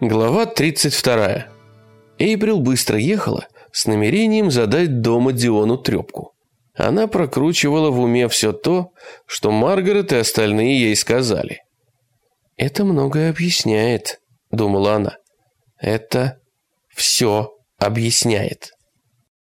Глава 32. Эйприл быстро ехала с намерением задать дома Диону трепку. Она прокручивала в уме все то, что Маргарет и остальные ей сказали. «Это многое объясняет», — думала она. «Это все объясняет».